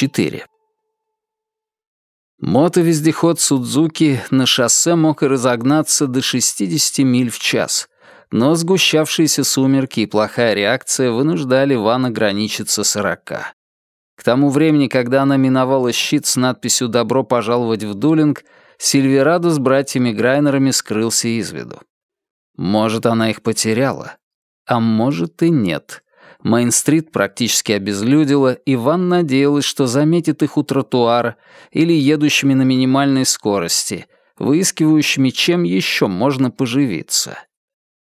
4. Мотовездеход Судзуки на шоссе мог и разогнаться до 60 миль в час, но сгущавшиеся сумерки и плохая реакция вынуждали Ван ограничиться 40. К тому времени, когда она миновала щит с надписью «Добро пожаловать в Дулинг», Сильверадо с братьями Грайнерами скрылся из виду. Может, она их потеряла, а может и нет. Мейн-стрит практически обезлюдила, и Ван надеялась, что заметит их у тротуара или едущими на минимальной скорости, выискивающими, чем еще можно поживиться.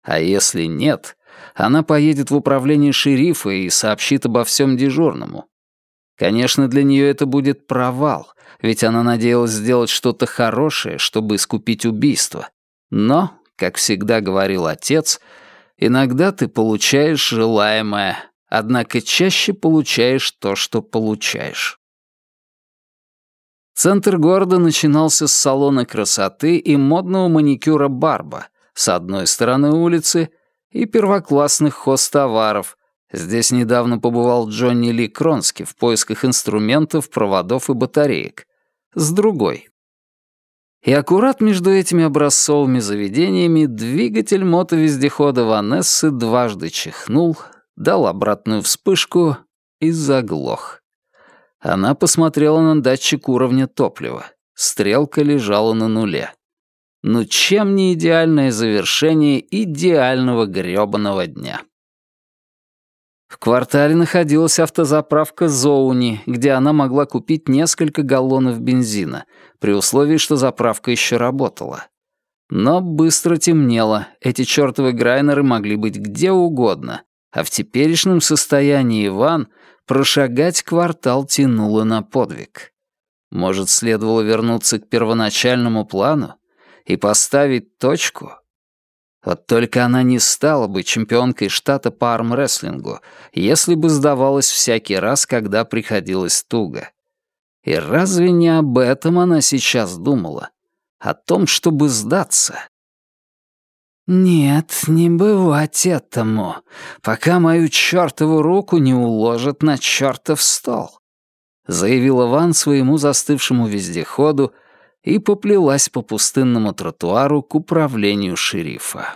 А если нет, она поедет в управление шерифа и сообщит обо всем дежурному. Конечно, для нее это будет провал, ведь она надеялась сделать что-то хорошее, чтобы искупить убийство. Но, как всегда говорил отец, иногда ты получаешь желаемое, однако чаще получаешь то, что получаешь. Центр города начинался с салона красоты и модного маникюра Барба с одной стороны улицы и первоклассных хостоваров, Здесь недавно побывал Джонни Ли Кронски в поисках инструментов, проводов и батареек. С другой. И аккурат между этими образцовыми заведениями двигатель мотовездехода Ванессы дважды чихнул, дал обратную вспышку и заглох. Она посмотрела на датчик уровня топлива. Стрелка лежала на нуле. Ну чем не идеальное завершение идеального грёбаного дня? В квартале находилась автозаправка Зоуни, где она могла купить несколько галлонов бензина, при условии, что заправка еще работала. Но быстро темнело, эти чертовы грайнеры могли быть где угодно, а в теперешнем состоянии Иван прошагать квартал тянуло на подвиг. Может, следовало вернуться к первоначальному плану и поставить точку — вот только она не стала бы чемпионкой штата по армрестлингу, если бы сдавалась всякий раз, когда приходилось туго. И разве не об этом она сейчас думала? О том, чтобы сдаться? «Нет, не бывать этому, пока мою чертову руку не уложат на чертов стол», заявила Ван своему застывшему вездеходу, и поплелась по пустынному тротуару к управлению шерифа.